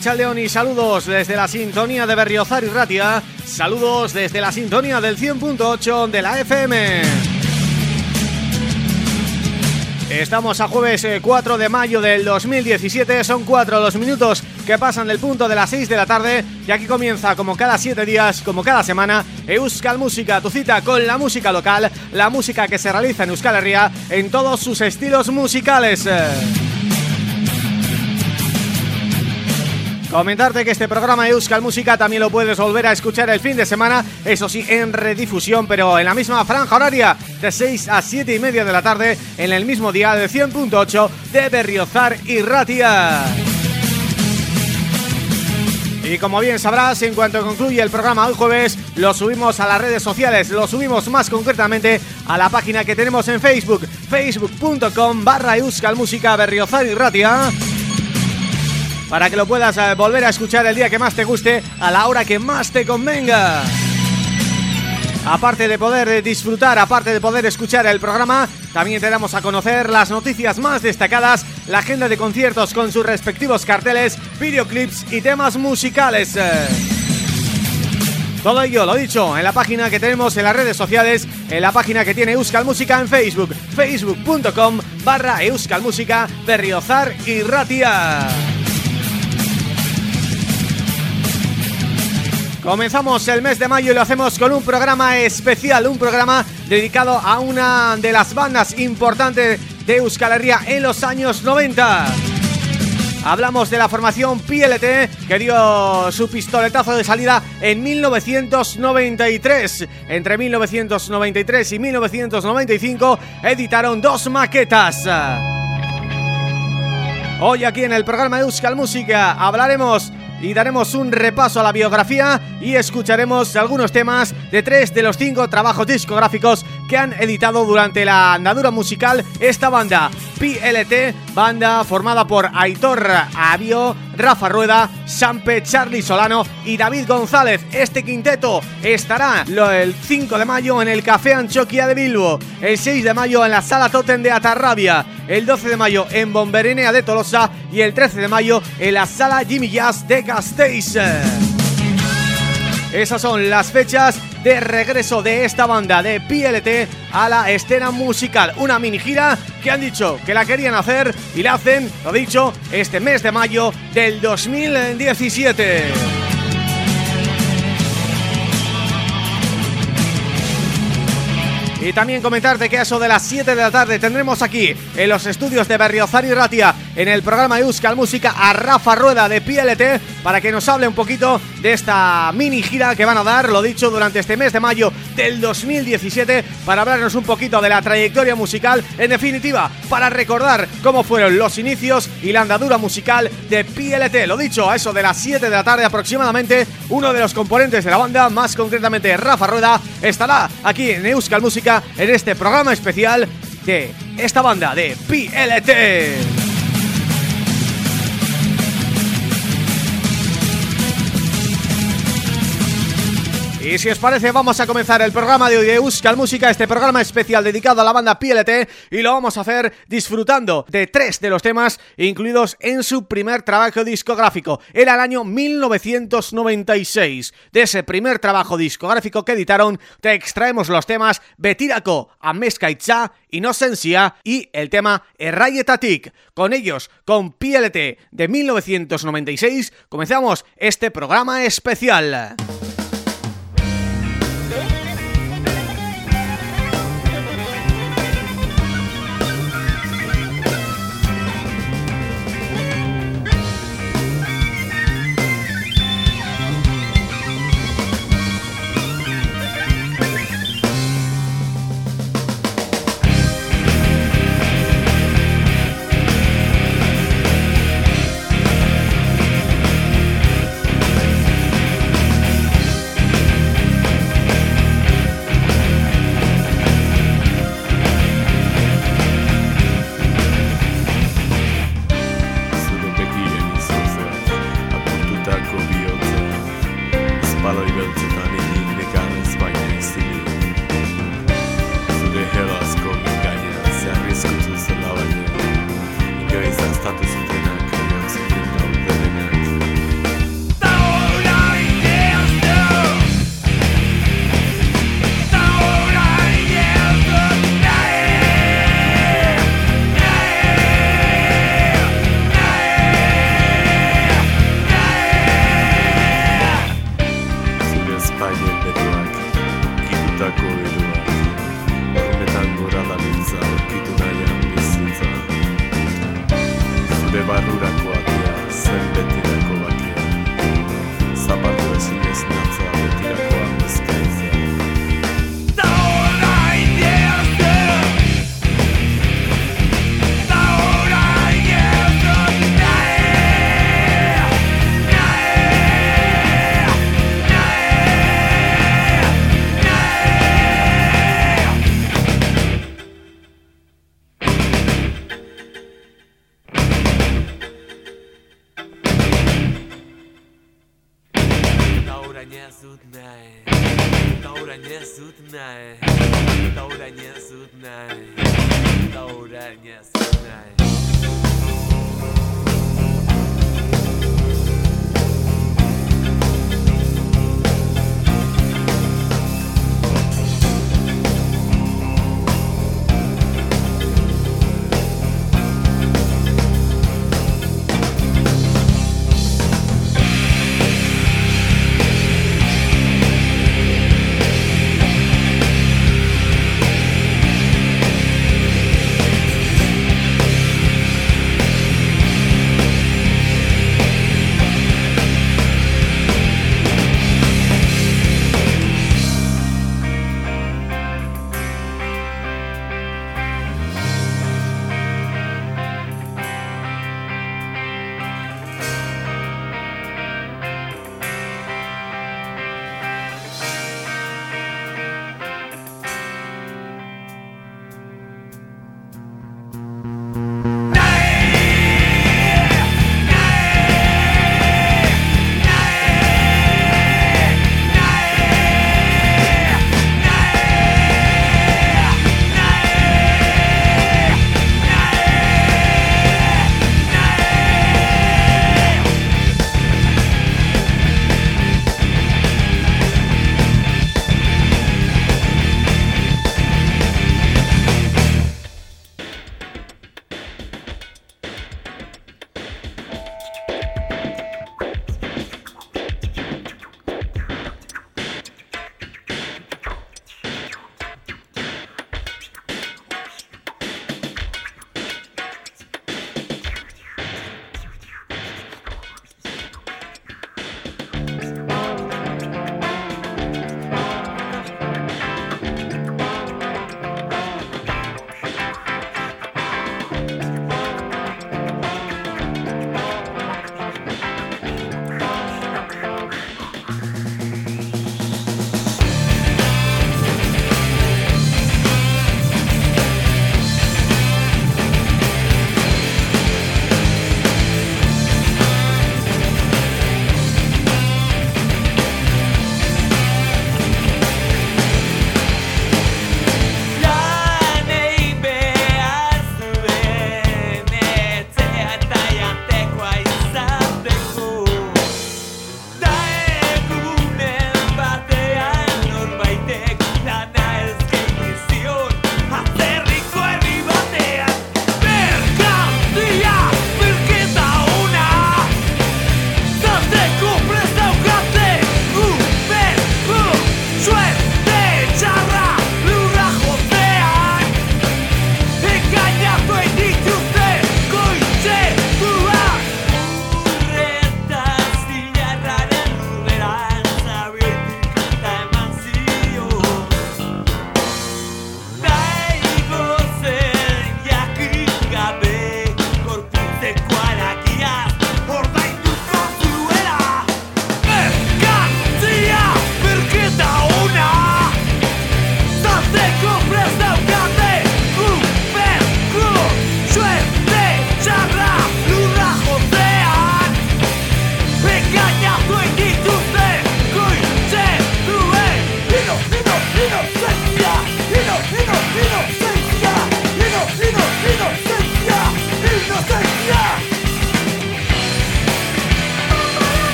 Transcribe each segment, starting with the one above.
A Racha León y saludos desde la sintonía de Berriozar y Ratia. Saludos desde la sintonía del 100.8 de la FM Estamos a jueves 4 eh, de mayo del 2017 Son 4 los minutos que pasan del punto de las 6 de la tarde. Y aquí comienza como cada 7 días, como cada semana Euskal Música, tu cita con la música local La música que se realiza en Euskal Herria En todos sus estilos musicales Comentarte que este programa de Euskal Música también lo puedes volver a escuchar el fin de semana, eso sí, en redifusión, pero en la misma franja horaria, de 6 a 7 y media de la tarde, en el mismo día de 100.8 de Berriozar y Ratia. Y como bien sabrás, en cuanto concluye el programa hoy jueves, lo subimos a las redes sociales, lo subimos más concretamente a la página que tenemos en Facebook, facebook.com barra Música Berriozar y Ratia para que lo puedas eh, volver a escuchar el día que más te guste, a la hora que más te convenga. Aparte de poder eh, disfrutar, aparte de poder escuchar el programa, también te damos a conocer las noticias más destacadas, la agenda de conciertos con sus respectivos carteles, videoclips y temas musicales. Todo ello, lo dicho, en la página que tenemos en las redes sociales, en la página que tiene Euskal Música en Facebook, facebook.com barra Euskal Música, Berriozar y Ratia. Comenzamos el mes de mayo y lo hacemos con un programa especial, un programa dedicado a una de las bandas importantes de Euskal Herria en los años 90. Hablamos de la formación PLT que dio su pistoletazo de salida en 1993. Entre 1993 y 1995 editaron dos maquetas. Hoy aquí en el programa de Euskal Música hablaremos y daremos un repaso a la biografía y escucharemos algunos temas de tres de los cinco trabajos discográficos que han editado durante la andadura musical esta banda, PLT, banda formada por Aitor Avio, Rafa Rueda, Sampe, Charlie Solano y David González. Este quinteto estará el 5 de mayo en el Café Anchoquia de Bilbo, el 6 de mayo en la Sala Totem de Atarrabia, el 12 de mayo en Bomberenea de Tolosa y el 13 de mayo en la Sala Jimmy Jazz de Gasteiz. Esas son las fechas de regreso de esta banda de PLT a la escena musical. Una mini gira que han dicho que la querían hacer y la hacen, lo dicho, este mes de mayo del 2017. Y también comentarte que a eso de las 7 de la tarde tendremos aquí en los estudios de Berriozar y Ratia en el programa Euskal Música a Rafa Rueda de PLT para que nos hable un poquito de esta mini gira que van a dar, lo dicho, durante este mes de mayo del 2017 para hablarnos un poquito de la trayectoria musical, en definitiva, para recordar cómo fueron los inicios y la andadura musical de PLT. Lo dicho, a eso de las 7 de la tarde aproximadamente, uno de los componentes de la banda, más concretamente Rafa Rueda, estará aquí en Euskal Música en este programa especial de esta banda de PLT. Y si os parece vamos a comenzar el programa de hoy de Euskal Música, este programa especial dedicado a la banda PLT y lo vamos a hacer disfrutando de tres de los temas incluidos en su primer trabajo discográfico. Era el año 1996. De ese primer trabajo discográfico que editaron te extraemos los temas Betiraco, Amezca Itza, Inocencia y el tema Errayetatik. Con ellos, con PLT de 1996, comenzamos este programa especial.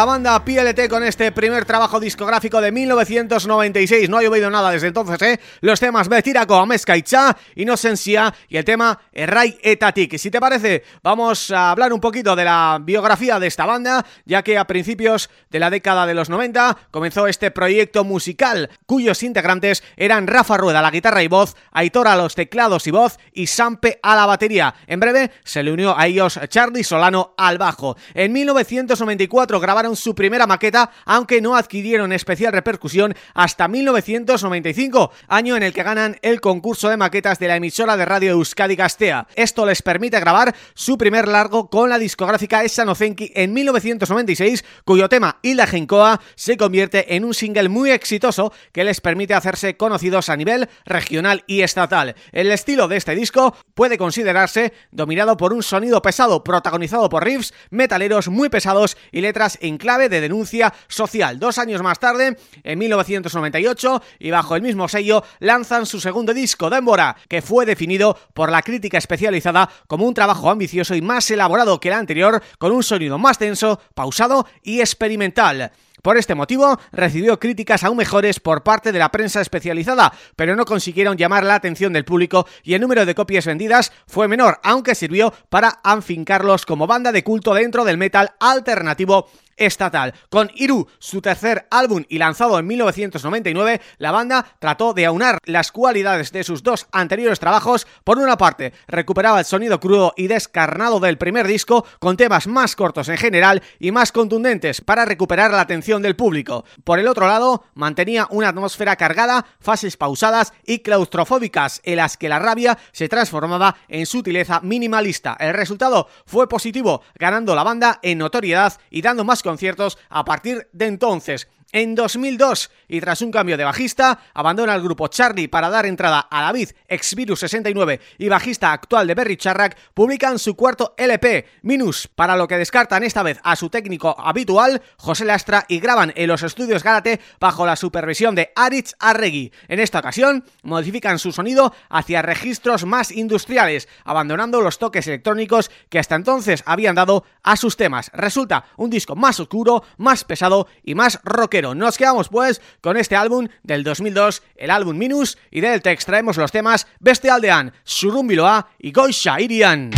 La banda PLT con este primer trabajo discográfico de 1996 No ha llovido nada desde entonces, ¿eh? Los temas Betiraco, Amezca y Cha, Inocencia y el tema Errai Etatik Si te parece, vamos a hablar un poquito de la biografía de esta banda Ya que a principios de la década de los 90 comenzó este proyecto musical Cuyos integrantes eran Rafa Rueda la guitarra y voz Aitor a los teclados y voz y Sampe a la batería. En breve se le unió a ellos Charlie Solano al bajo. En 1990 grabaron su primera maqueta, aunque no adquirieron especial repercusión hasta 1995, año en el que ganan el concurso de maquetas de la emisora de radio Euskadi Gastea. Esto les permite grabar su primer largo con la discográfica Esanozenki en 1996, cuyo tema Hilda Gencoa se convierte en un single muy exitoso que les permite hacerse conocidos a nivel regional y estatal. El estilo de este disco puede considerarse dominado por un sonido pesado protagonizado por riffs metaleros muy pesados y letras en clave de denuncia social. Dos años más tarde, en 1998, y bajo el mismo sello, lanzan su segundo disco, Dembora, que fue definido por la crítica especializada como un trabajo ambicioso y más elaborado que el anterior, con un sonido más denso, pausado y experimental. Por este motivo, recibió críticas aún mejores por parte de la prensa especializada, pero no consiguieron llamar la atención del público y el número de copias vendidas fue menor, aunque sirvió para anfincarlos como banda de culto dentro del metal alternativo estatal. Con Iru, su tercer álbum y lanzado en 1999, la banda trató de aunar las cualidades de sus dos anteriores trabajos. Por una parte, recuperaba el sonido crudo y descarnado del primer disco, con temas más cortos en general y más contundentes para recuperar la atención del público. Por el otro lado, mantenía una atmósfera cargada, fases pausadas y claustrofóbicas, en las que la rabia se transformaba en sutileza minimalista. El resultado fue positivo, ganando la banda en notoriedad y dando más conciertos a partir de entonces. En 2002, y tras un cambio de bajista, abandona el grupo Charlie para dar entrada a David, ex Virus 69 y bajista actual de Berry Charrack, publican su cuarto LP, Minus, para lo que descartan esta vez a su técnico habitual, José Lastra, y graban en los estudios Gárate bajo la supervisión de Aritz Arregui. En esta ocasión, modifican su sonido hacia registros más industriales, abandonando los toques electrónicos que hasta entonces habían dado a sus temas. Resulta un disco más oscuro, más pesado y más rockero nos quedamos pues con este álbum del 2002, el álbum Minus, y del te extraemos los temas Bestialdean, Surumbiloa y Goisha Irian.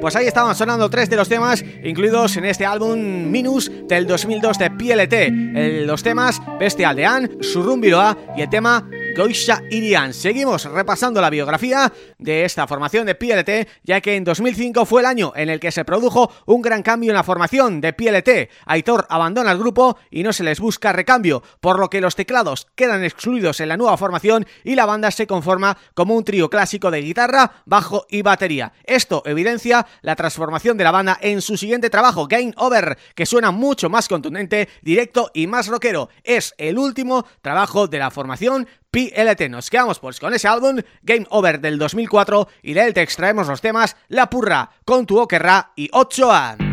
Pues ahí estaban sonando tres de los temas incluidos en este álbum Minus del 2002 de PLT. los temas Bestia Aldean, Surrumbiroa y el tema Goisha Irian. Seguimos repasando la biografía de esta formación de PLT, ya que en 2005 fue el año en el que se produjo un gran cambio en la formación de PLT. Aitor abandona el grupo y no se les busca recambio, por lo que los teclados quedan excluidos en la nueva formación y la banda se conforma como un trío clásico de guitarra, bajo y batería. Esto evidencia la transformación de la banda en su siguiente trabajo, Game Over, que suena mucho más contundente, directo y más rockero. Es el último trabajo de la formación PLT. Nos quedamos pues con ese álbum Game Over del 2004 y de él te extraemos los temas La Purra, Con tu Oquerra y Ochoa.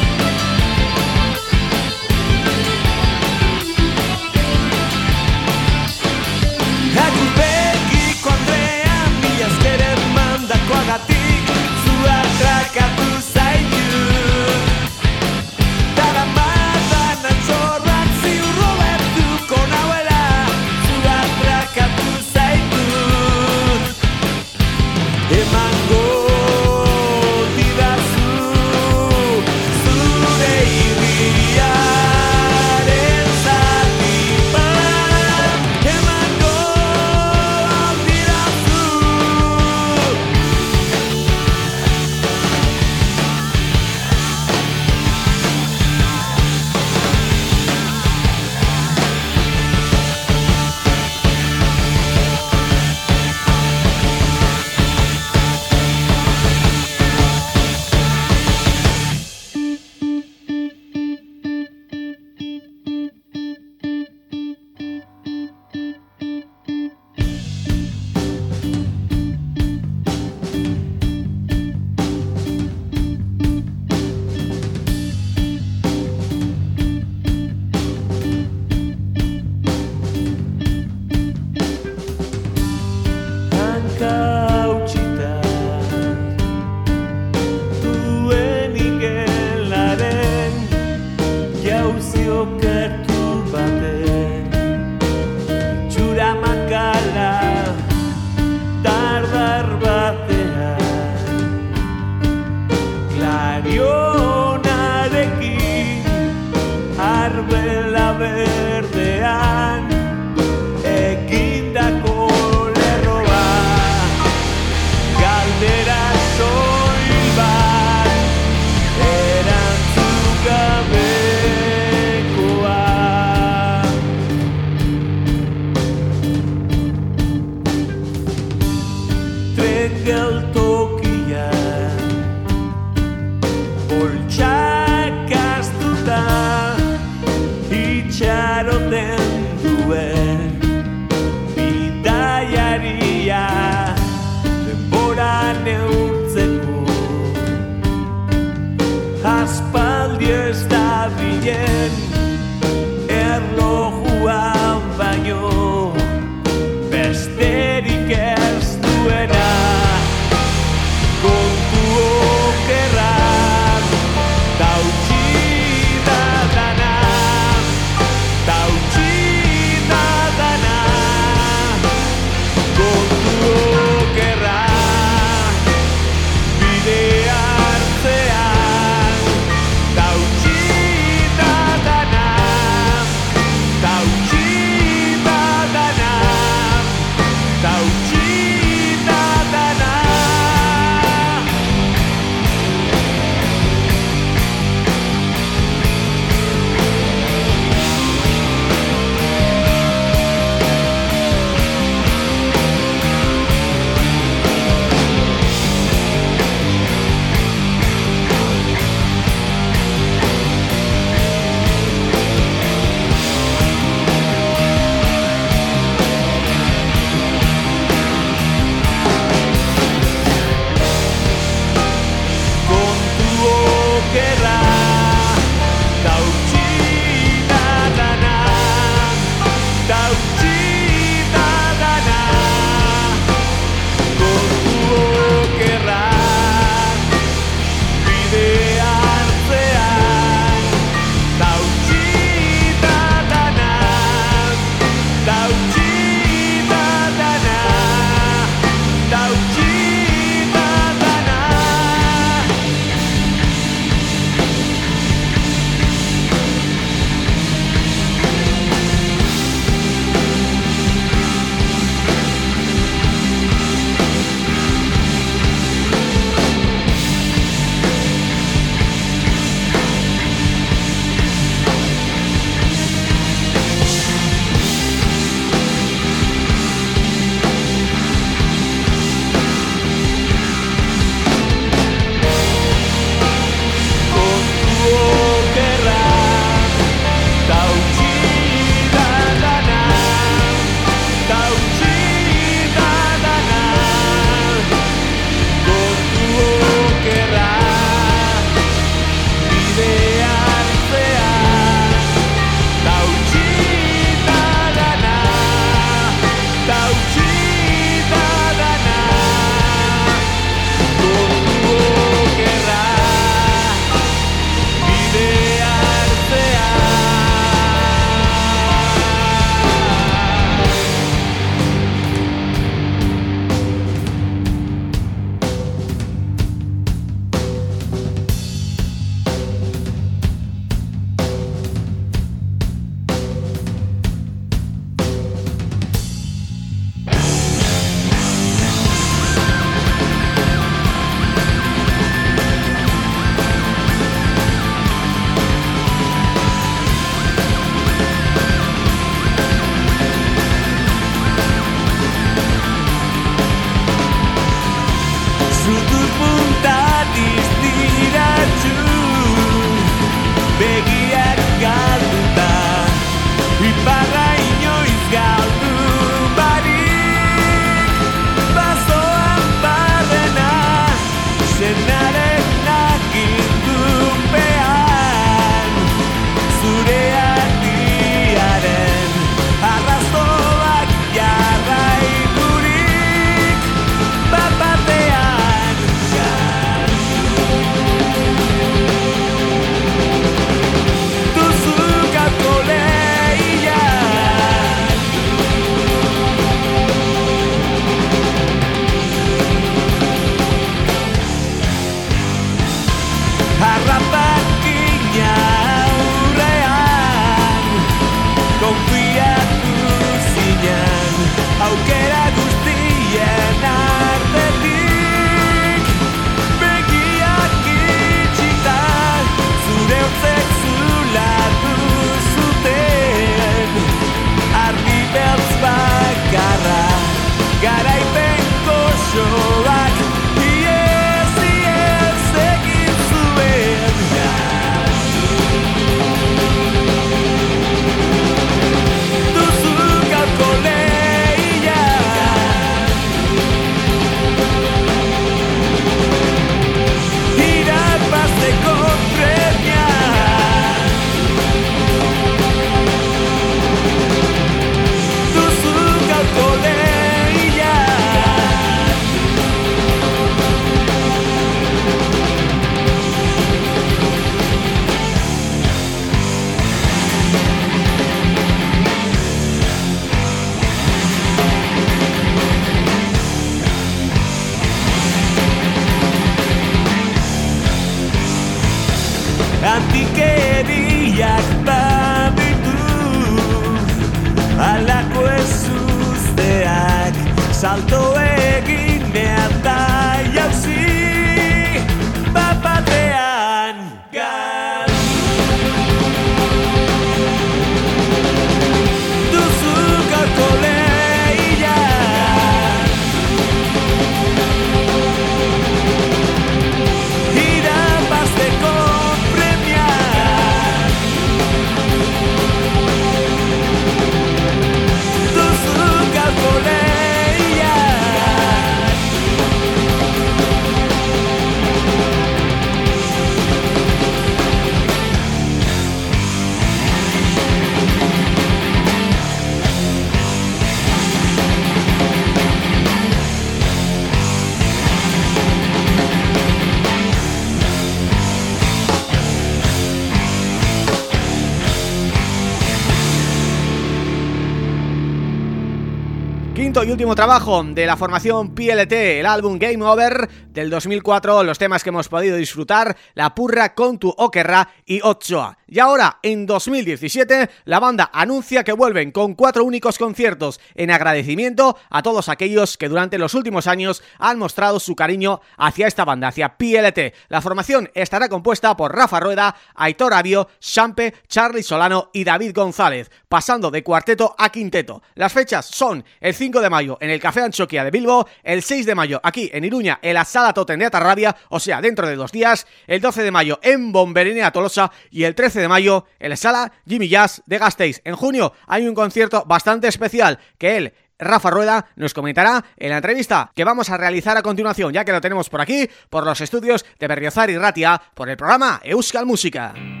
Último trabajo de la formación PLT, el álbum Game Over del 2004, los temas que hemos podido disfrutar, La Purra con tu Okerra y Ochoa. Y ahora, en 2017, la banda anuncia que vuelven con cuatro únicos conciertos en agradecimiento a todos aquellos que durante los últimos años han mostrado su cariño hacia esta banda, hacia PLT. La formación estará compuesta por Rafa Rueda, Aitor Avio, Champe, Charlie Solano y David González, pasando de cuarteto a quinteto. Las fechas son el 5 de mayo en el Café Anchoquia de Bilbo, el 6 de mayo aquí en Iruña en la Sala Totem de Atarrabia, o sea, dentro de dos días, el 12 de mayo en Bomberenea Tolosa y el 13 de mayo en la Sala Jimmy Jazz de Gasteiz. En junio hay un concierto bastante especial que él Rafa Rueda nos comentará en la entrevista que vamos a realizar a continuación, ya que lo tenemos por aquí, por los estudios de Berriozar y Ratia, por el programa Euskal Música.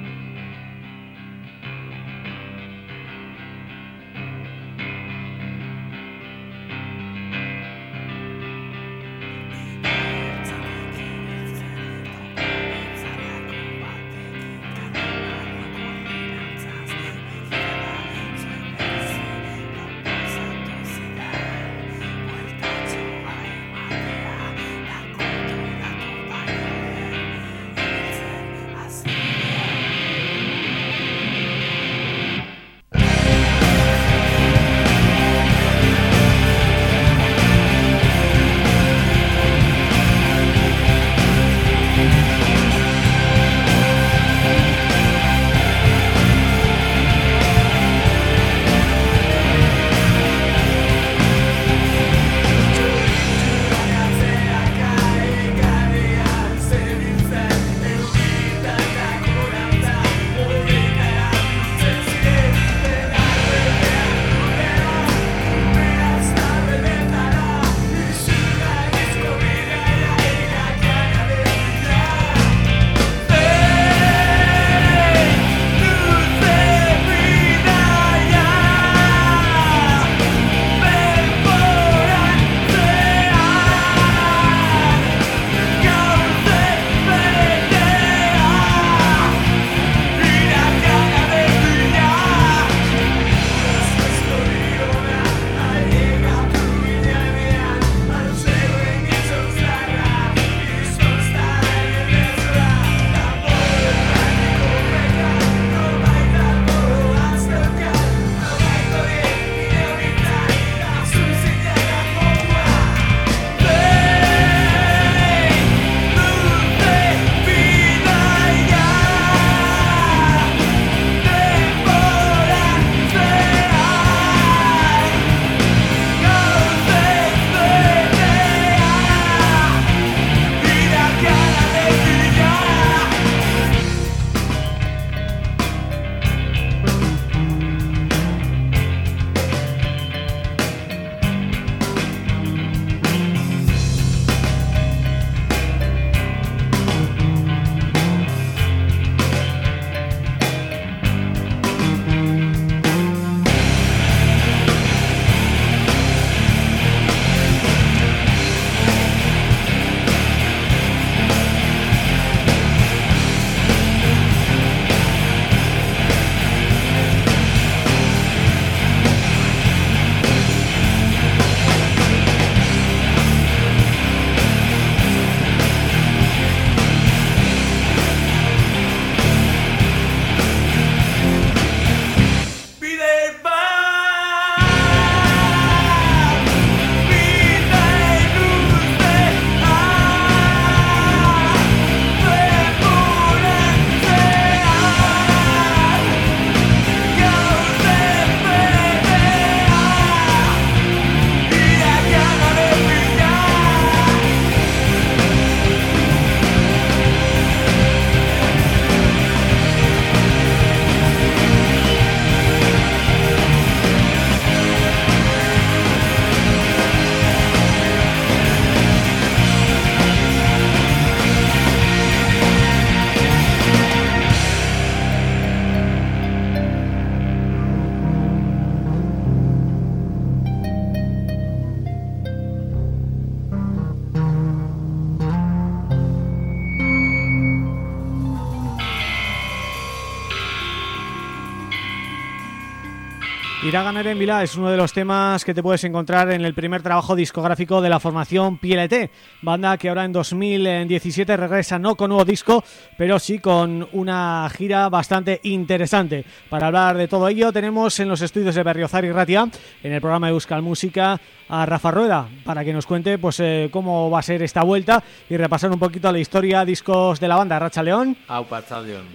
Irá a ganar en Vila es uno de los temas que te puedes encontrar en el primer trabajo discográfico de la formación PLT, banda que ahora en 2017 regresa no con nuevo disco, pero sí con una gira bastante interesante. Para hablar de todo ello tenemos en los estudios de Berriozar y Ratia, en el programa de Euskal Música, a Rafa Rueda, para que nos cuente pues eh, cómo va a ser esta vuelta y repasar un poquito la historia, discos de la banda. Racha León.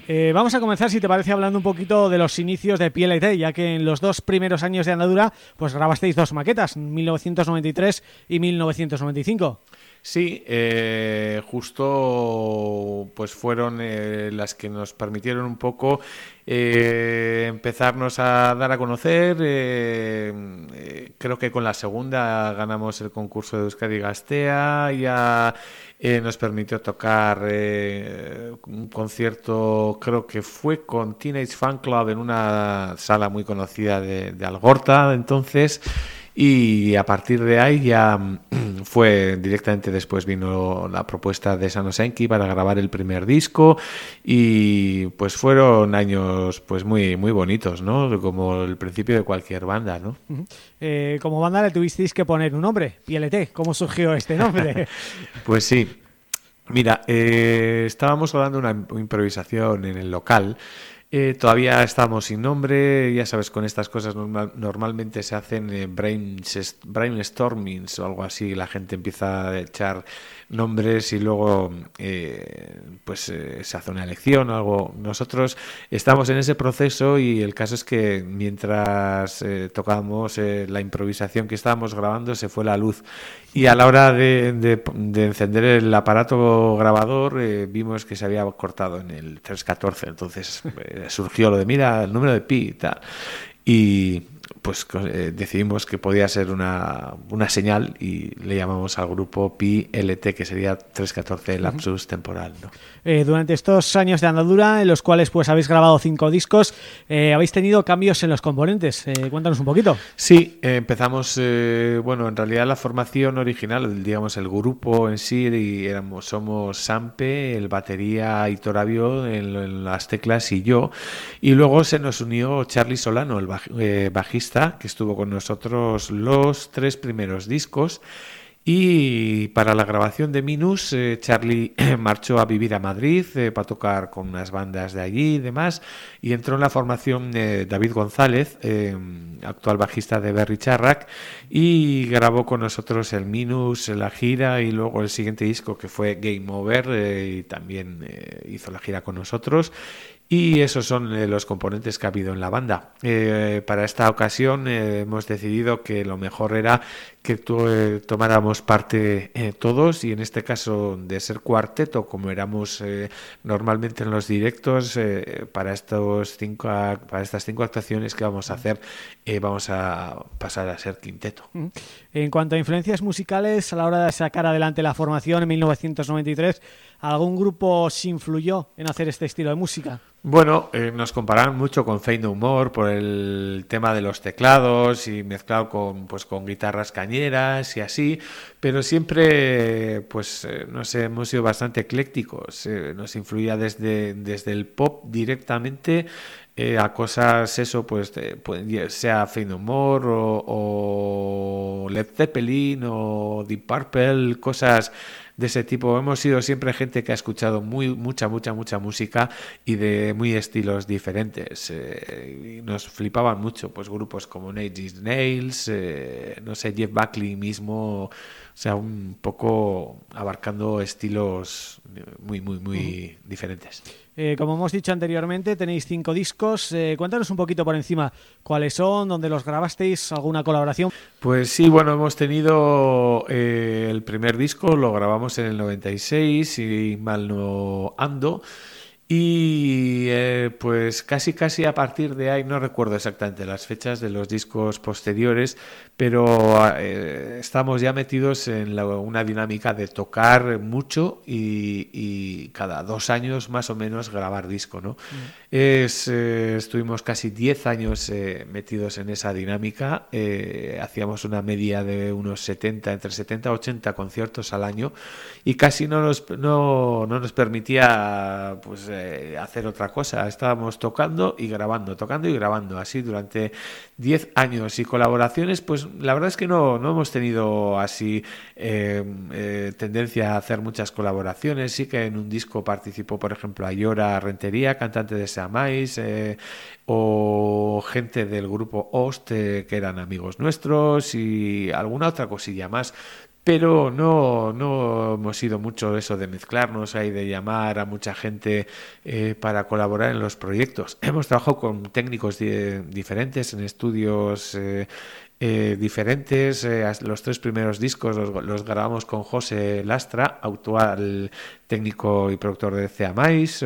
Eh, vamos a comenzar, si te parece, hablando un poquito de los inicios de PLT, ya que en los dos primeros años de andadura pues grabasteis dos maquetas, 1993 y 1995. Sí, eh, justo pues fueron eh, las que nos permitieron un poco eh, empezarnos a dar a conocer. creo que con la segunda ganamos el concurso de Euskadi Gastea, ya nos permitió tocar un concierto, creo que fue con Teenage Fan Club en una sala muy conocida de, de Algorta, entonces y a partir de ahí ya mm, fue directamente después vino la propuesta de Sanosenki para grabar el primer disco y pues fueron años pues muy muy bonitos, ¿no? Como el principio de cualquier banda, ¿no? Eh, como banda le tuvisteis que poner un nombre, PLT, ¿cómo surgió este nombre? pues sí, mira, eh, estábamos hablando de una improvisación en el local eh, todavía estamos sin nombre, ya sabes, con estas cosas normalmente se hacen eh, brainstormings o algo así, la gente empieza a echar nombres y luego eh, pues eh, se hace una elección o algo. Nosotros estamos en ese proceso y el caso es que mientras eh, tocábamos la improvisación que estábamos grabando se fue la luz y a la hora de, de, encender el aparato grabador vimos que se había cortado en el 314, entonces surgió lo de mira el número de pi y tal. Y pues eh, decidimos que podía ser una, una, señal y le llamamos al grupo PLT, que sería 314 lapsus temporal. ¿no? Eh, durante estos años de andadura, en los cuales pues habéis grabado cinco discos, eh, habéis tenido cambios en los componentes. cuéntanos un poquito. Sí, empezamos, bueno, en realidad la formación original, digamos el grupo en sí, y éramos, somos Sampe, el batería y Torabio en, las teclas y yo, y luego se nos unió Charlie Solano, el bajista que estuvo con nosotros los tres primeros discos. Y para la grabación de Minus, eh, Charlie marchó a vivir a Madrid eh, para tocar con unas bandas de allí y demás. Y entró en la formación de David González, eh, actual bajista de Berry Charrack, y grabó con nosotros el Minus, la gira y luego el siguiente disco que fue Game Over, y también hizo la gira con nosotros. Y esos son eh, los componentes que ha habido en la banda. Eh, para esta ocasión eh, hemos decidido que lo mejor era que tomáramos parte todos y en este caso de ser cuarteto como éramos normalmente en los directos para estos cinco para estas cinco actuaciones que vamos a hacer vamos a pasar a ser quinteto. En cuanto a influencias musicales a la hora de sacar adelante la formación en 1993 ¿algún grupo se influyó en hacer este estilo de música? Bueno, eh, nos comparan mucho con Fade No More por el tema de los teclados y mezclado con pues con guitarras cañeras y así, pero siempre pues eh, no sé, hemos sido bastante eclécticos, eh, nos influía desde, desde el pop directamente a cosas eso pues, pues sea No More o, o Led Zeppelin o Deep Purple, cosas de ese tipo. Hemos sido siempre gente que ha escuchado muy mucha, mucha, mucha música y de muy estilos diferentes. Eh, y nos flipaban mucho pues grupos como Nate Nails, eh, no sé, Jeff Buckley mismo, o sea, un poco abarcando estilos muy, muy, muy diferentes. Eh, como hemos dicho anteriormente, tenéis cinco discos. Eh, cuéntanos un poquito por encima cuáles son, dónde los grabasteis, alguna colaboración. Pues sí, bueno, hemos tenido eh, el primer disco, lo grabamos en el 96, y mal no ando. Y eh, pues casi casi a partir de ahí, no recuerdo exactamente las fechas de los discos posteriores, pero eh, estamos ya metidos en una dinámica de tocar mucho y, cada dos años más o menos grabar disco, ¿no? Mm. Es, eh, estuvimos casi diez años metidos en esa dinámica, hacíamos una media de unos 70, entre 70 y 80 conciertos al año y casi no nos, no, no nos permitía pues eh, hacer otra cosa. Estábamos tocando y grabando, tocando y grabando, así durante 10 años. Y colaboraciones, pues la verdad es que no, no hemos tenido así eh, tendencia a hacer muchas colaboraciones. Sí que en un disco participó, por ejemplo, Ayora Rentería, cantante de Seamais, o gente del grupo Ost, que eran amigos nuestros, y alguna otra cosilla más pero no, no hemos sido mucho eso de mezclarnos ahí, de llamar a mucha gente eh, para colaborar en los proyectos. Hemos trabajado con técnicos diferentes en estudios eh, eh, diferentes. Eh, los tres primeros discos los, grabamos con José Lastra, actual técnico y productor de CEAMAIS,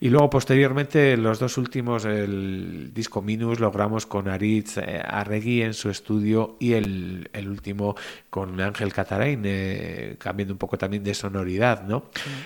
y luego posteriormente los dos últimos, el disco Minus, lo grabamos con Aritz eh, Arregui en su estudio y el, el último con Ángel Catarain, cambiando un poco también de sonoridad. ¿no?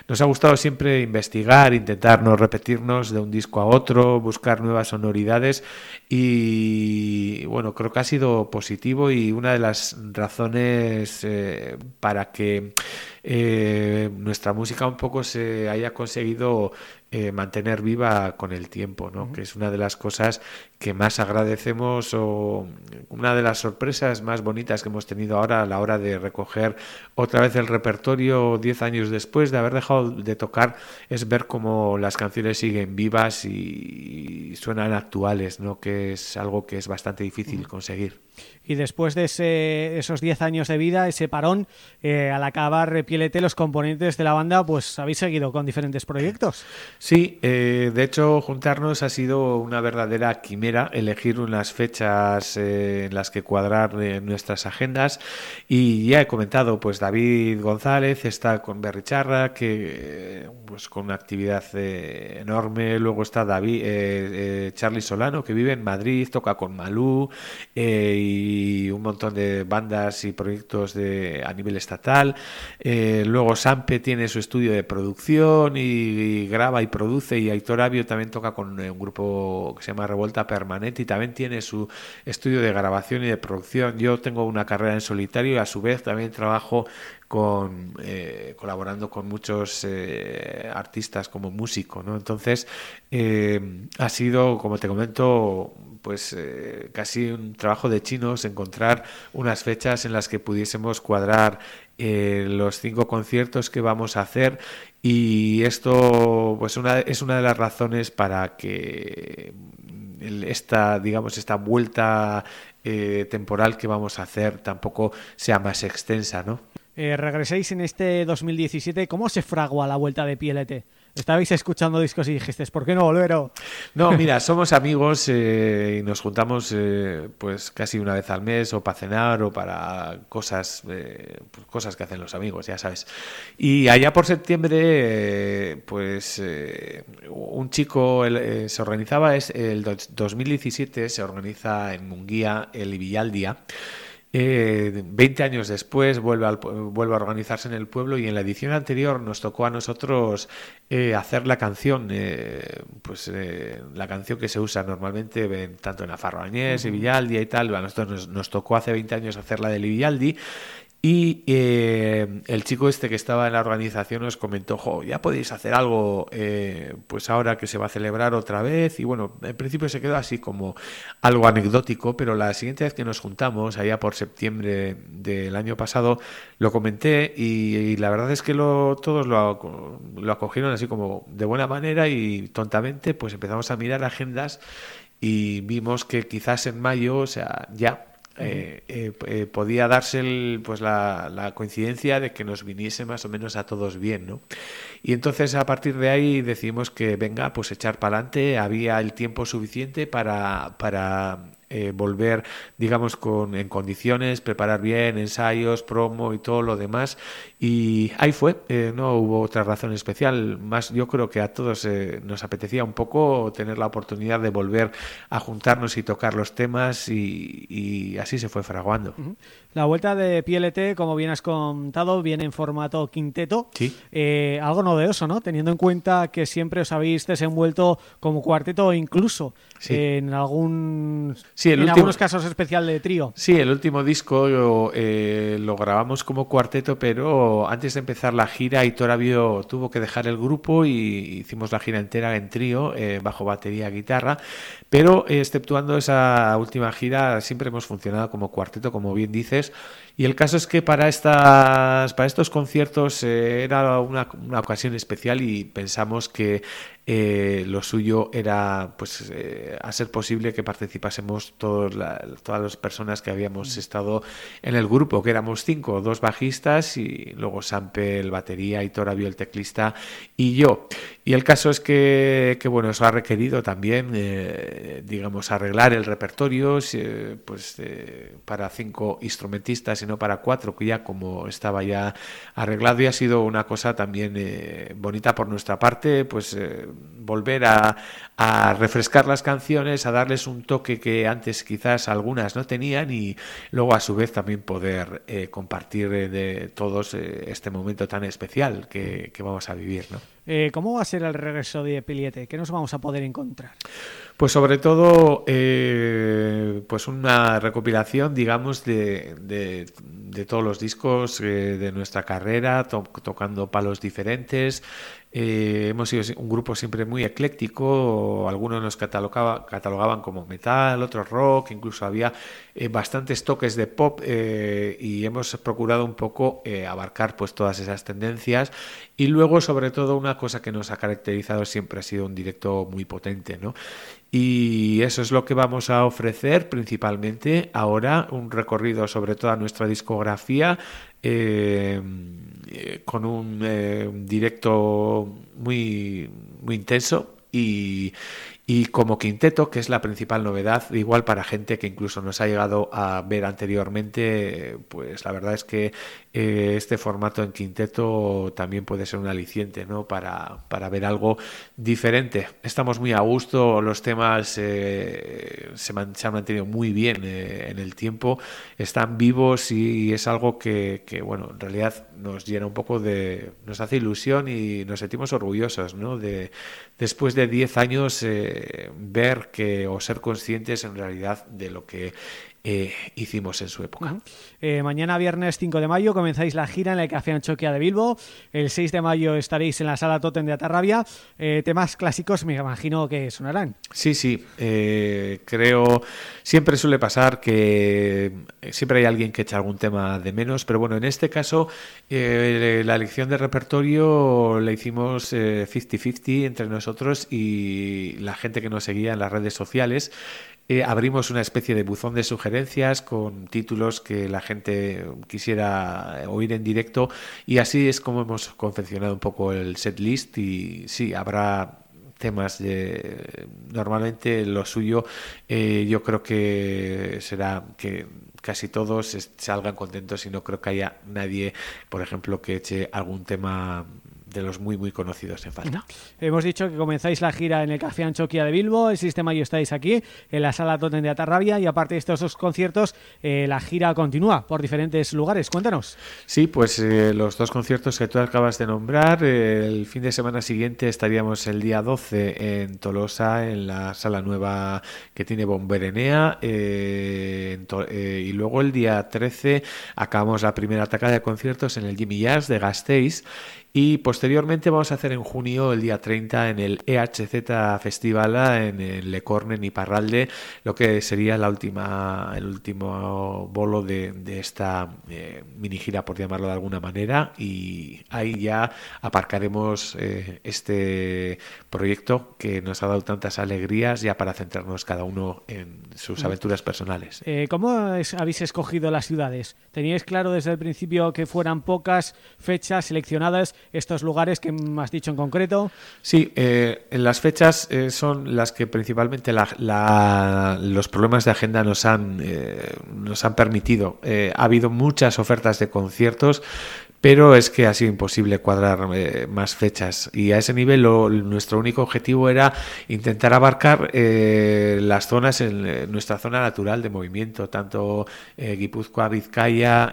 Nos ha gustado siempre investigar, intentar no repetirnos de un disco a otro, buscar nuevas sonoridades y bueno, creo que ha sido positivo y una de las razones eh, para que eh, nuestra música un poco se haya conseguido eh, mantener viva con el tiempo, ¿no? que es una de las cosas que más agradecemos o una de las sorpresas más bonitas que hemos tenido ahora a la hora de recoger otra vez el repertorio 10 años después de haber dejado de tocar es ver cómo las canciones siguen vivas y, suenan actuales, ¿no? que es algo que es bastante difícil conseguir. Y después de ese, esos 10 años de vida, ese parón, eh, al acabar Pielete, los componentes de la banda, pues habéis seguido con diferentes proyectos. Sí, eh, de hecho juntarnos ha sido una verdadera quimera, elegir unas fechas eh, en las que cuadrar nuestras agendas y ya he comentado, pues David González está con Berricharra, que pues con una actividad enorme, luego está David Charlie Solano, que vive en Madrid, toca con Malú y un montón de bandas y proyectos de, a nivel estatal. Eh, luego Sampe tiene su estudio de producción y, graba y produce y Aitor Avio también toca con eh, un grupo que se llama Revuelta Permanente y también tiene su estudio de grabación y de producción. Yo tengo una carrera en solitario y a su vez también trabajo con eh, colaborando con muchos artistas como músico, ¿no? Entonces ha sido, como te comento, pues eh, casi un trabajo de chinos encontrar unas fechas en las que pudiésemos cuadrar eh, los cinco conciertos que vamos a hacer y esto pues es una de las razones para que esta digamos esta vuelta eh, temporal que vamos a hacer tampoco sea más extensa, ¿no? regreséis en este 2017, ¿cómo se fragua la vuelta de PLT? Estabais escuchando discos y dijiste, ¿por qué no volver? No, mira, somos amigos eh, y nos juntamos eh, pues casi una vez al mes o para cenar o para cosas eh, pues, cosas que hacen los amigos, ya sabes. Y allá por septiembre, pues un chico se organizaba, es el 2017 se organiza en Munguía el Ibillaldia, eh, 20 años después vuelve, al, vuelve a organizarse en el pueblo y en la edición anterior nos tocó a nosotros eh, hacer la canción, eh, pues eh, la canción que se usa normalmente tanto en Afarroañés y Villaldi y tal. A nosotros nos, nos, tocó hace 20 años hacer la de Villaldi y eh, el chico este que estaba en la organización nos comentó, jo, ya podéis hacer algo, eh, pues ahora que se va a celebrar otra vez. Y bueno, en principio se quedó así como algo anecdótico, pero la siguiente vez que nos juntamos, allá por septiembre del año pasado, lo comenté y, la verdad es que lo, todos lo, lo acogieron así como de buena manera y tontamente, pues empezamos a mirar agendas y vimos que quizás en mayo, o sea, ya eh, eh, eh, podía darse pues la, la, coincidencia de que nos viniese más o menos a todos bien, ¿no? Y entonces a partir de ahí decidimos que venga, pues echar para adelante, había el tiempo suficiente para, para eh, volver, digamos, con, en condiciones, preparar bien ensayos, promo y todo lo demás. Y ahí fue, eh, no hubo otra razón especial. Más yo creo que a todos eh, nos apetecía un poco tener la oportunidad de volver a juntarnos y tocar los temas y, así se fue fraguando. La vuelta de PLT, como bien has contado, viene en formato quinteto. Sí. algo novedoso, ¿no? Teniendo en cuenta que siempre os habéis desenvuelto como cuarteto incluso en algún en algunos casos especial de trío. Sí, el último disco eh, lo grabamos como cuarteto, pero antes de empezar la gira, Hitor Avio tuvo que dejar el grupo y hicimos la gira entera en trío, eh, bajo batería, guitarra, pero exceptuando esa última gira siempre hemos funcionado como cuarteto, como bien dices, y el caso es que para estas para estos conciertos eh, era una, una, ocasión especial y pensamos que eh, lo suyo era pues eh, a ser posible que participásemos todos la, todas las personas que habíamos estado en el grupo, que éramos cinco, dos bajistas y luego Sampe el batería, y Toravio el teclista y yo. Y el caso es que, bueno, eso ha requerido también, eh, digamos, arreglar el repertorio pues para cinco instrumentistas y no para cuatro, que ya como estaba ya arreglado y ha sido una cosa también bonita por nuestra parte, pues volver a, refrescar las canciones, a darles un toque que antes quizás algunas no tenían y luego a su vez también poder eh, compartir eh, de todos eh, este momento tan especial que, que vamos a vivir. ¿no? Eh, ¿Cómo va a ser el regreso de Piliete? ¿Qué nos vamos a poder encontrar? Pues sobre todo eh, pues una recopilación, digamos, de, de, todos los discos eh, de nuestra carrera, to tocando palos diferentes. Eh, hemos sido un grupo siempre muy ecléctico, algunos nos catalogaba, catalogaban como metal, otros rock, incluso había bastantes toques de pop y hemos procurado un poco abarcar pues todas esas tendencias y luego sobre todo una cosa que nos ha caracterizado siempre ha sido un directo muy potente, ¿no? Y eso es lo que vamos a ofrecer principalmente ahora, un recorrido sobre toda nuestra discografía eh, con un, un, directo muy, muy intenso y, y como quinteto, que es la principal novedad, igual para gente que incluso nos ha llegado a ver anteriormente, pues la verdad es que eh, este formato en quinteto también puede ser un aliciente ¿no? para, para ver algo diferente. Estamos muy a gusto, los temas eh, se, se, han mantenido muy bien eh, en el tiempo, están vivos y, y es algo que, que, bueno, en realidad nos llena un poco de... nos hace ilusión y nos sentimos orgullosos, ¿no? De, después de 10 años eh, ver que o ser conscientes en realidad de lo que eh, hicimos en su época. Uh -huh. eh, mañana viernes 5 de mayo comenzáis la gira en el Café Anchoquia de Bilbo, el 6 de mayo estaréis en la Sala Totem de Atarrabia, eh, temas clásicos me imagino que sonarán. Sí, sí, eh, creo, siempre suele pasar que siempre hay alguien que echa algún tema de menos, pero bueno, en este caso eh, la elección de repertorio la hicimos 50-50 entre nosotros y la gente que nos seguía en las redes sociales, eh, abrimos una especie de buzón de sugerencias con títulos que la gente quisiera oír en directo y así es como hemos confeccionado un poco el set list y sí, habrá temas de normalmente lo suyo eh, yo creo que será que casi todos salgan contentos y no creo que haya nadie por ejemplo que eche algún tema de los muy muy conocidos en falta. Hemos dicho que comenzáis la gira en el Café Anchoquia de Bilbo, el sistema y estáis aquí en la Sala Totem de Atarrabia y aparte de estos dos conciertos eh, la gira continúa por diferentes lugares. Cuéntanos. Sí, pues eh, los dos conciertos que tú acabas de nombrar, eh, el fin de semana siguiente estaríamos el día 12 en Tolosa en la sala nueva que tiene Bomberenea y luego el día 13 acabamos la primera atacada de conciertos en el Jimmy Jazz de Gasteiz y posteriormente vamos a hacer en junio, el día 30, en el EHZ Festival en el Lecornen y Parralde, lo que sería la última, el último bolo de, de esta eh, mini gira, por llamarlo de alguna manera, y ahí ya aparcaremos eh, este proyecto que nos ha dado tantas alegrías ya para centrarnos cada uno en sus aventuras personales. Eh, ¿Cómo es, habéis escogido las ciudades? ¿Teníais claro desde el principio que fueran pocas fechas seleccionadas estos lugares que me has dicho en concreto? Sí, eh, en las fechas eh, son las que principalmente los problemas de agenda nos han, eh, nos han permitido. ha habido muchas ofertas de conciertos, pero es que ha sido imposible cuadrar eh, más fechas y a ese nivel nuestro único objetivo era intentar abarcar eh, las zonas en, nuestra zona natural de movimiento, tanto eh, Guipúzcoa, Vizcaya,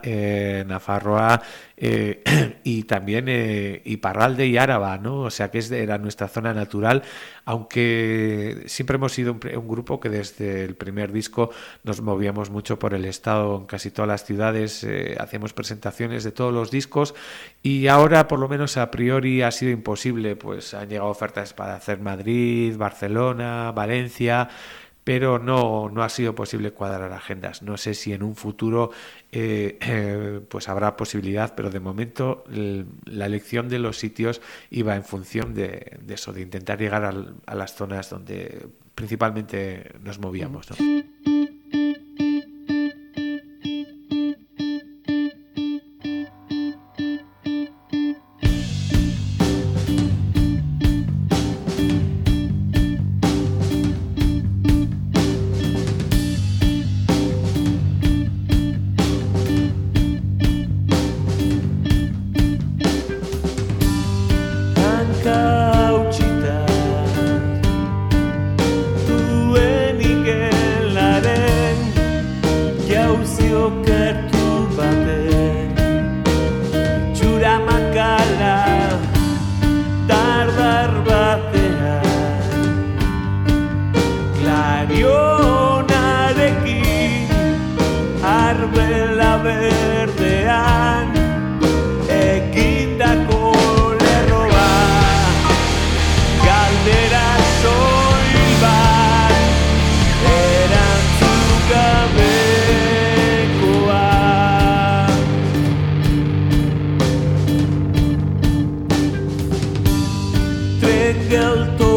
Nafarroa, eh, y también eh, Iparralde y Áraba, ¿no? O sea que es era nuestra zona natural, aunque siempre hemos sido un, grupo que desde el primer disco nos movíamos mucho por el estado, en casi todas las ciudades eh, hacemos presentaciones de todos los discos y ahora por lo menos a priori ha sido imposible, pues han llegado ofertas para hacer Madrid, Barcelona, Valencia, pero no, no ha sido posible cuadrar agendas. No sé si en un futuro eh, eh, pues habrá posibilidad, pero de momento la elección de los sitios iba en función de, eso, de intentar llegar a las zonas donde principalmente nos movíamos. el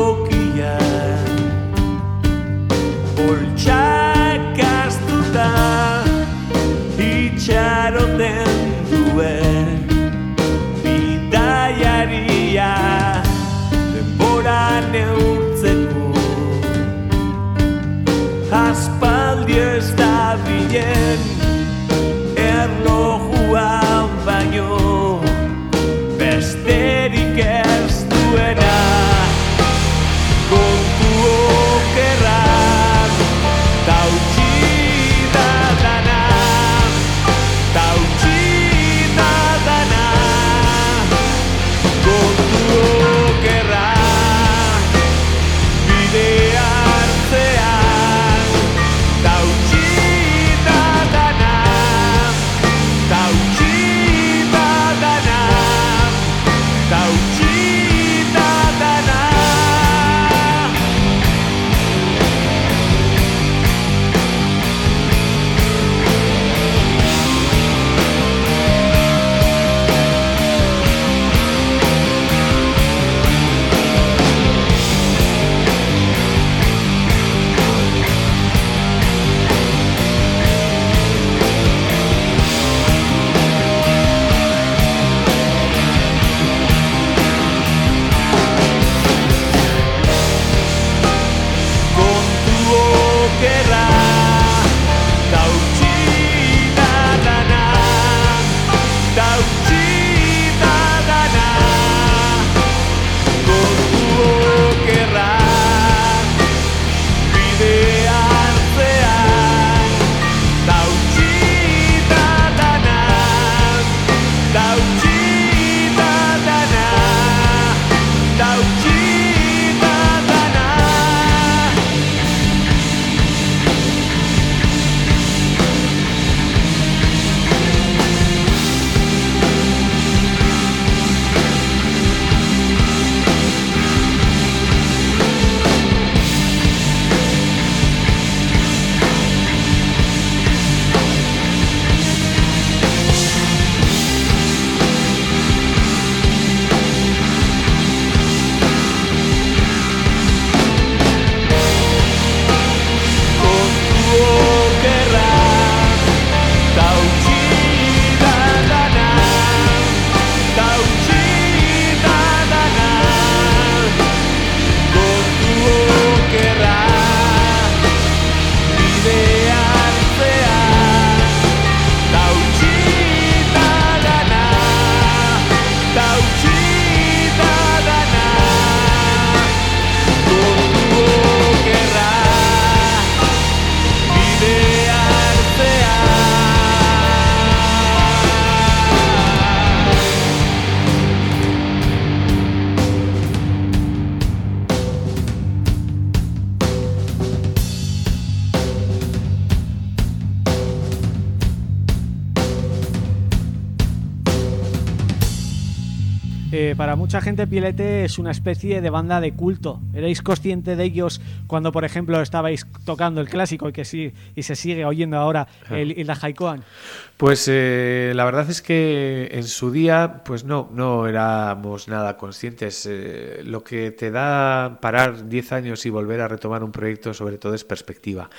mucha gente Pielete es una especie de banda de culto. ¿Erais consciente de ellos cuando, por ejemplo, estabais tocando el clásico y que sí y se sigue oyendo ahora el Hilda Jaikoan? Pues eh, la verdad es que en su día pues no, no éramos nada conscientes. Eh, lo que te da parar 10 años y volver a retomar un proyecto sobre todo es perspectiva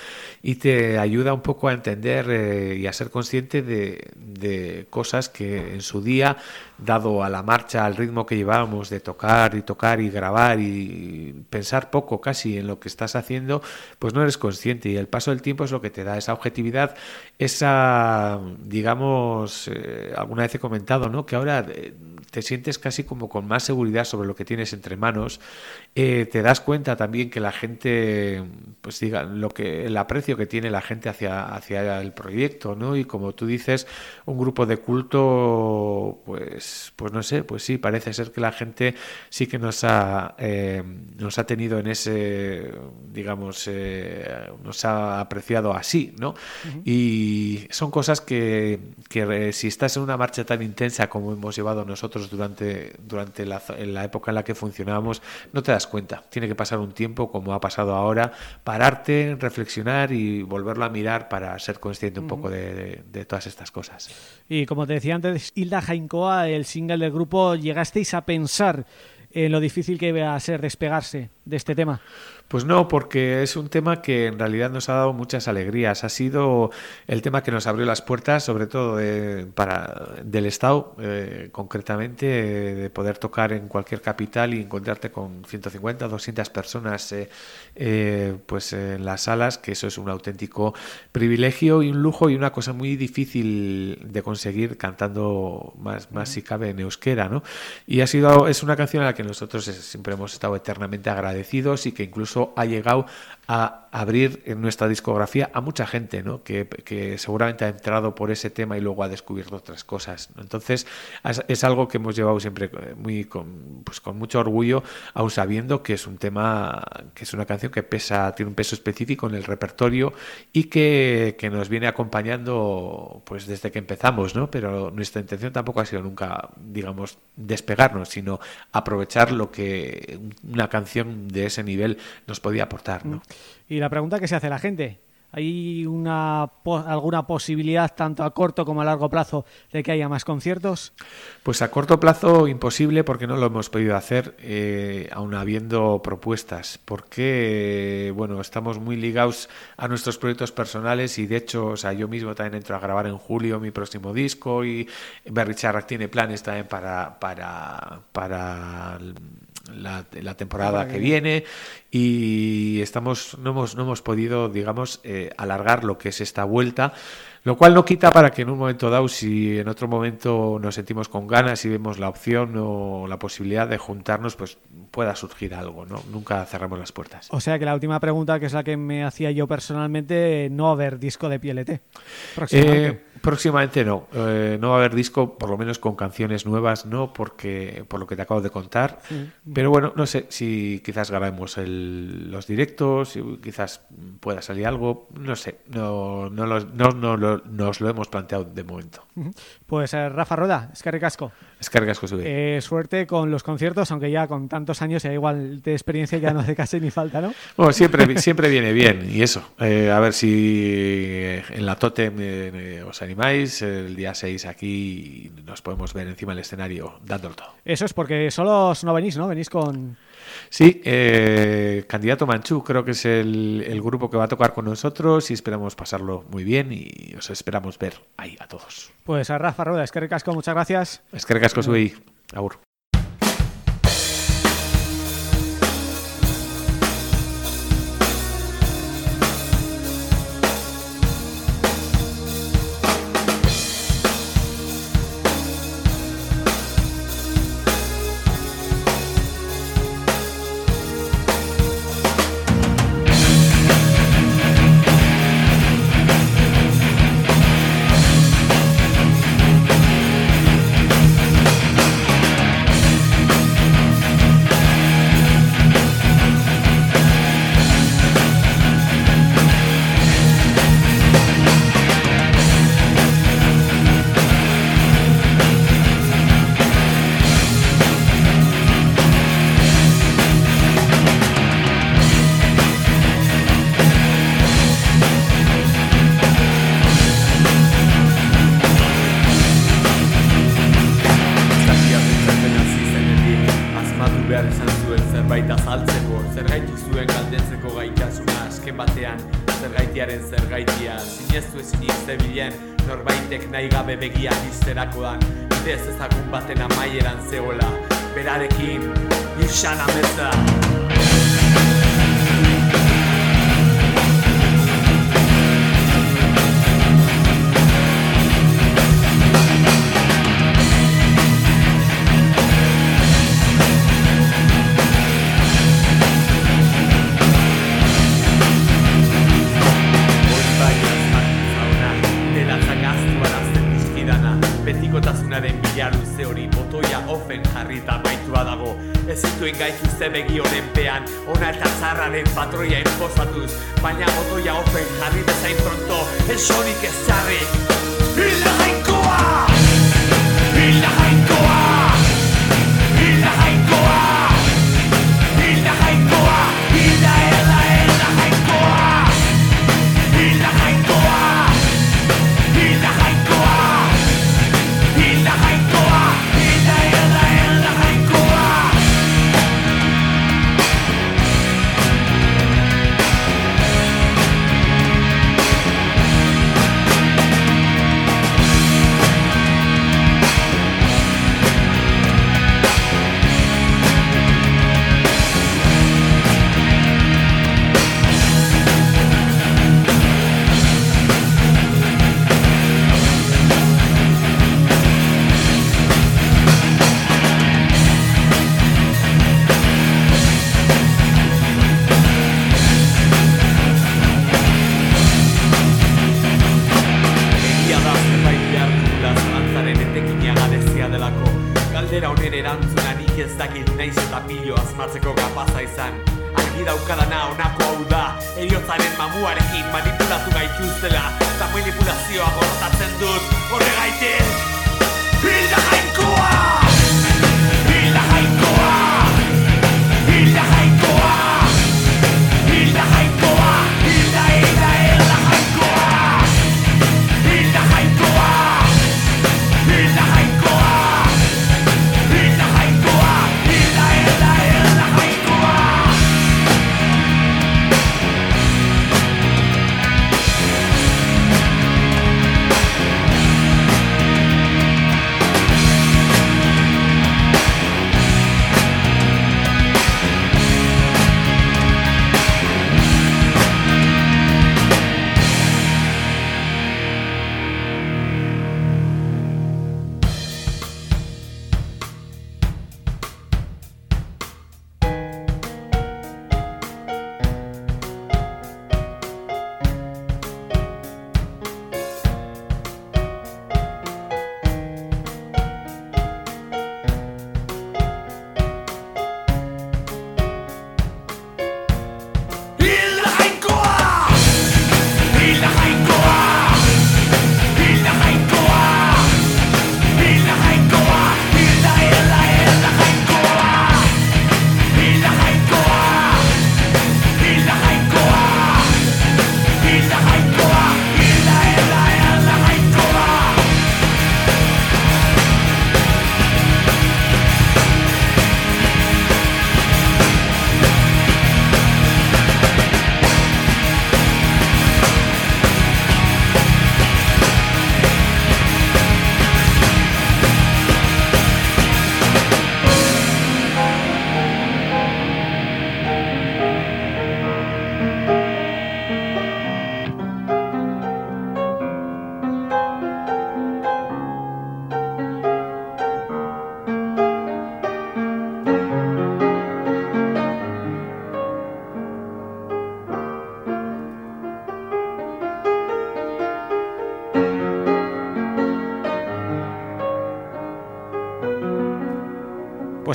y te ayuda un poco a entender eh, y a ser consciente de, de cosas que en su día dado a la marcha, al ritmo que de tocar y tocar y grabar y pensar poco casi en lo que estás haciendo, pues no eres consciente y el paso del tiempo es lo que te da esa objetividad, esa, digamos, eh, alguna vez he comentado, ¿no? Que ahora eh, te sientes casi como con más seguridad sobre lo que tienes entre manos, eh, te das cuenta también que la gente, pues diga, lo que el aprecio que tiene la gente hacia, hacia el proyecto, ¿no? Y como tú dices, un grupo de culto, pues, pues no sé, pues sí, parece ser que la gente sí que nos ha, eh, nos ha tenido en ese, digamos, eh, nos ha apreciado así, ¿no? Y son cosas que, que si estás en una marcha tan intensa como hemos llevado nosotros durante, durante la, la, época en la que funcionábamos, no te das cuenta. Tiene que pasar un tiempo, como ha pasado ahora, pararte, reflexionar y volverlo a mirar para ser consciente un uh -huh. poco de, de, de, todas estas cosas. Y como te decía antes, Hilda Jaincoa, el single del grupo, llegasteis a pensar en lo difícil que iba a ser despegarse de este tema. Pues no, porque es un tema que en realidad nos ha dado muchas alegrías. Ha sido el tema que nos abrió las puertas, sobre todo de, para del Estado, eh, concretamente, eh, de poder tocar en cualquier capital y encontrarte con 150, 200 personas eh, pues en las salas, que eso es un auténtico privilegio y un lujo y una cosa muy difícil de conseguir cantando más, más si cabe en euskera, ¿no? Y ha sido, es una canción a la que nosotros siempre hemos estado eternamente agradecidos y que incluso ha llegado a abrir en nuestra discografía a mucha gente, ¿no? Que, que, seguramente ha entrado por ese tema y luego ha descubierto otras cosas. Entonces es, algo que hemos llevado siempre muy con, pues con mucho orgullo, aún sabiendo que es un tema, que es una canción que pesa, tiene un peso específico en el repertorio y que, que nos viene acompañando pues desde que empezamos, ¿no? Pero nuestra intención tampoco ha sido nunca, digamos, despegarnos, sino aprovechar lo que una canción de ese nivel nos podía aportar, ¿no? Y la pregunta que se hace la gente, ¿hay una alguna posibilidad tanto a corto como a largo plazo de que haya más conciertos? Pues a corto plazo imposible porque no lo hemos podido hacer eh, aún habiendo propuestas porque bueno estamos muy ligados a nuestros proyectos personales y de hecho o sea, yo mismo también entro a grabar en julio mi próximo disco y Berry Charrac tiene planes también para para, para la, la, temporada que viene y estamos no hemos no hemos podido digamos eh, alargar lo que es esta vuelta lo cual no quita para que en un momento dado, si en otro momento nos sentimos con ganas y vemos la opción o la posibilidad de juntarnos, pues pueda surgir algo, ¿no? Nunca cerramos las puertas. O sea que la última pregunta, que es la que me hacía yo personalmente, no va a haber disco de PLT. Próximamente, eh, próximamente no. Eh, no va a haber disco, por lo menos con canciones nuevas, no, porque por lo que te acabo de contar. Sí. Pero bueno, no sé si quizás grabemos el, los directos, si quizás pueda salir algo, no sé. No, no, no, no, no nos lo hemos planteado de momento. Pues eh, Rafa Roda, es que ricasco. Es que ricasco sube. Eh, suerte con los conciertos, aunque ya con tantos años ya igual de experiencia ya no hace casi ni falta, ¿no? Bueno, siempre, siempre viene bien, y eso. Eh, a ver si en la Totem os animáis, el día 6 aquí nos podemos ver encima del escenario dándolo todo. Eso es porque solos no venís, ¿no? Venís con... Sí, eh, Candidato Manchú creo que es el, el, grupo que va a tocar con nosotros y esperamos pasarlo muy bien y os esperamos ver ahí a todos. Pues a Rafa Roda, es que muchas gracias. Es que ricasco, subí. Agur. gabe begia izterakoan Idez ezagun baten amaieran zeola Berarekin, irxan amezda dituzte begi honen pean Ona eta zarraren patroia enpozatuz Baina odoia open jarri bezain pronto Esonik ez zarrik Hilda jainkoa! Hilda jainkoa!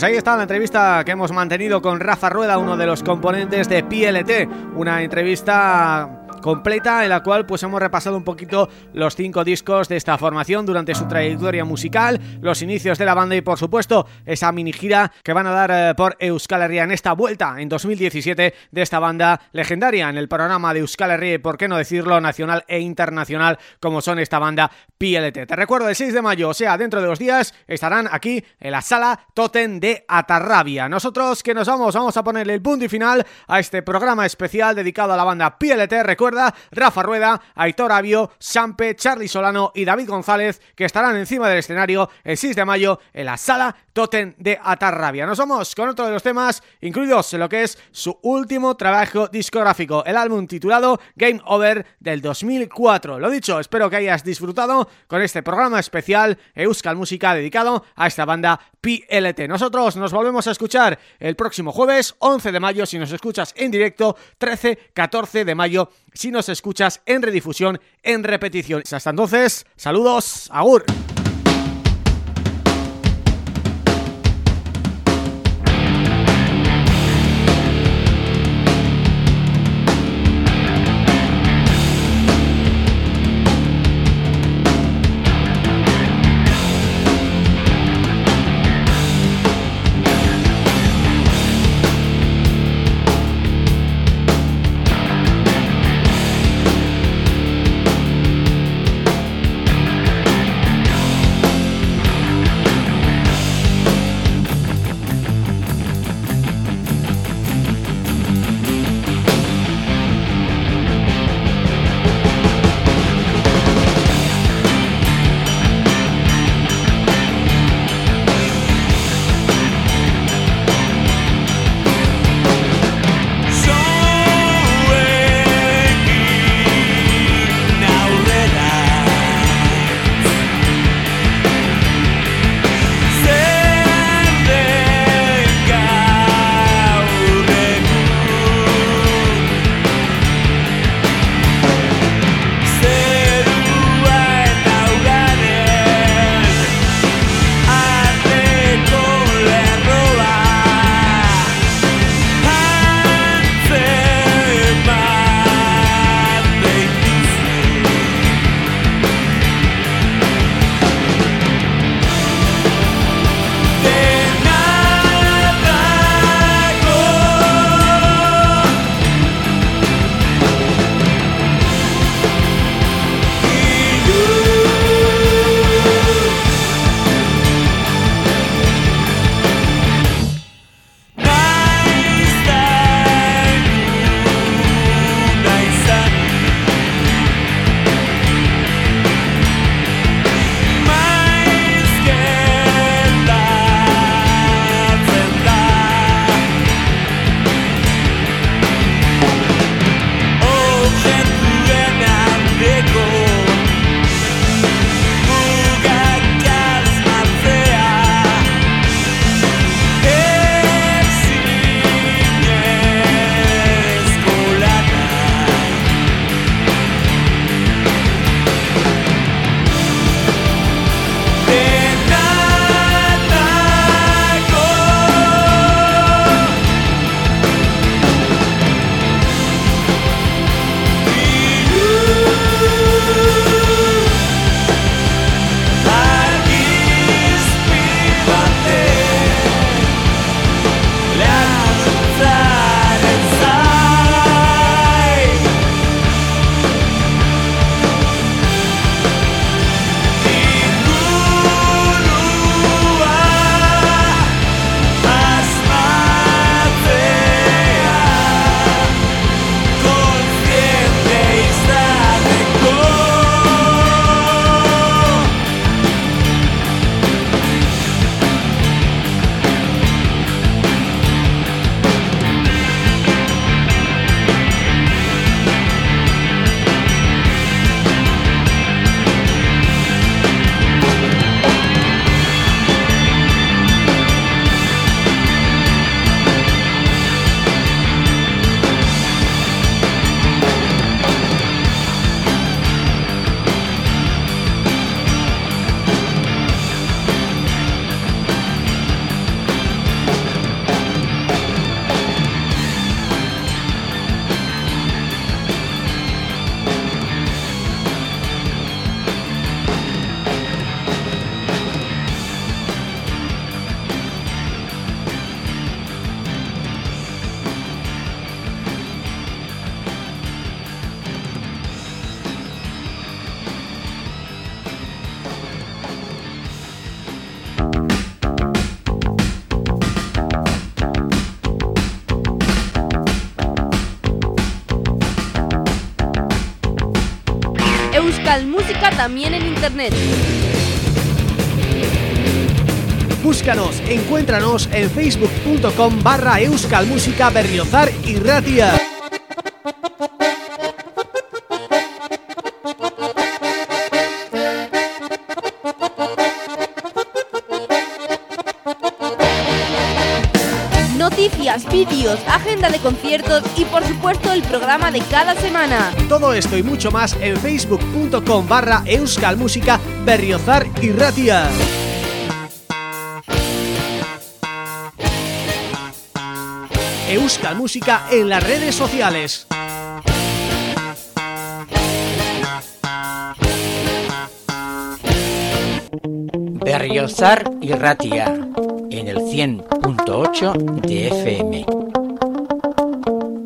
Pues ahí está la entrevista que hemos mantenido con Rafa Rueda, uno de los componentes de PLT, una entrevista completa en la cual pues hemos repasado un poquito los cinco discos de esta formación durante su trayectoria musical, los inicios de la banda y por supuesto esa mini gira que van a dar eh, por Euskal Herria en esta vuelta en 2017 de esta banda legendaria en el programa de Euskal Herria por qué no decirlo nacional e internacional como son esta banda PLT. Te recuerdo el 6 de mayo, o sea dentro de dos días estarán aquí en la sala Totem de Atarrabia. Nosotros que nos vamos, vamos a ponerle el punto y final a este programa especial dedicado a la banda PLT. Recuerda, Rafa Rueda, Aitor Avio, Sampe, Charlie Solano y David González que estarán encima del escenario el 6 de mayo en la sala Totem de Atarrabia. Nos vamos con otro de los temas incluidos en lo que es su último trabajo discográfico, el álbum titulado Game Over del 2004. Lo dicho, espero que hayas disfrutado con este programa especial Euskal Música dedicado a esta banda PLT. Nosotros nos volvemos a escuchar el próximo jueves 11 de mayo si nos escuchas en directo, 13-14 de mayo si nos escuchas en redifusión, en repetición. Hasta entonces, saludos, agur. También en internet. Búscanos, encuéntranos en facebook.com barra euskalmusica berriozar y ratia. Conciertos y por supuesto el programa de cada semana. Todo esto y mucho más en facebook.com barra euskalmusica berriozar y ratia. Euskal Música en las redes sociales. Berriozar y Ratia en el 100.8 de FM.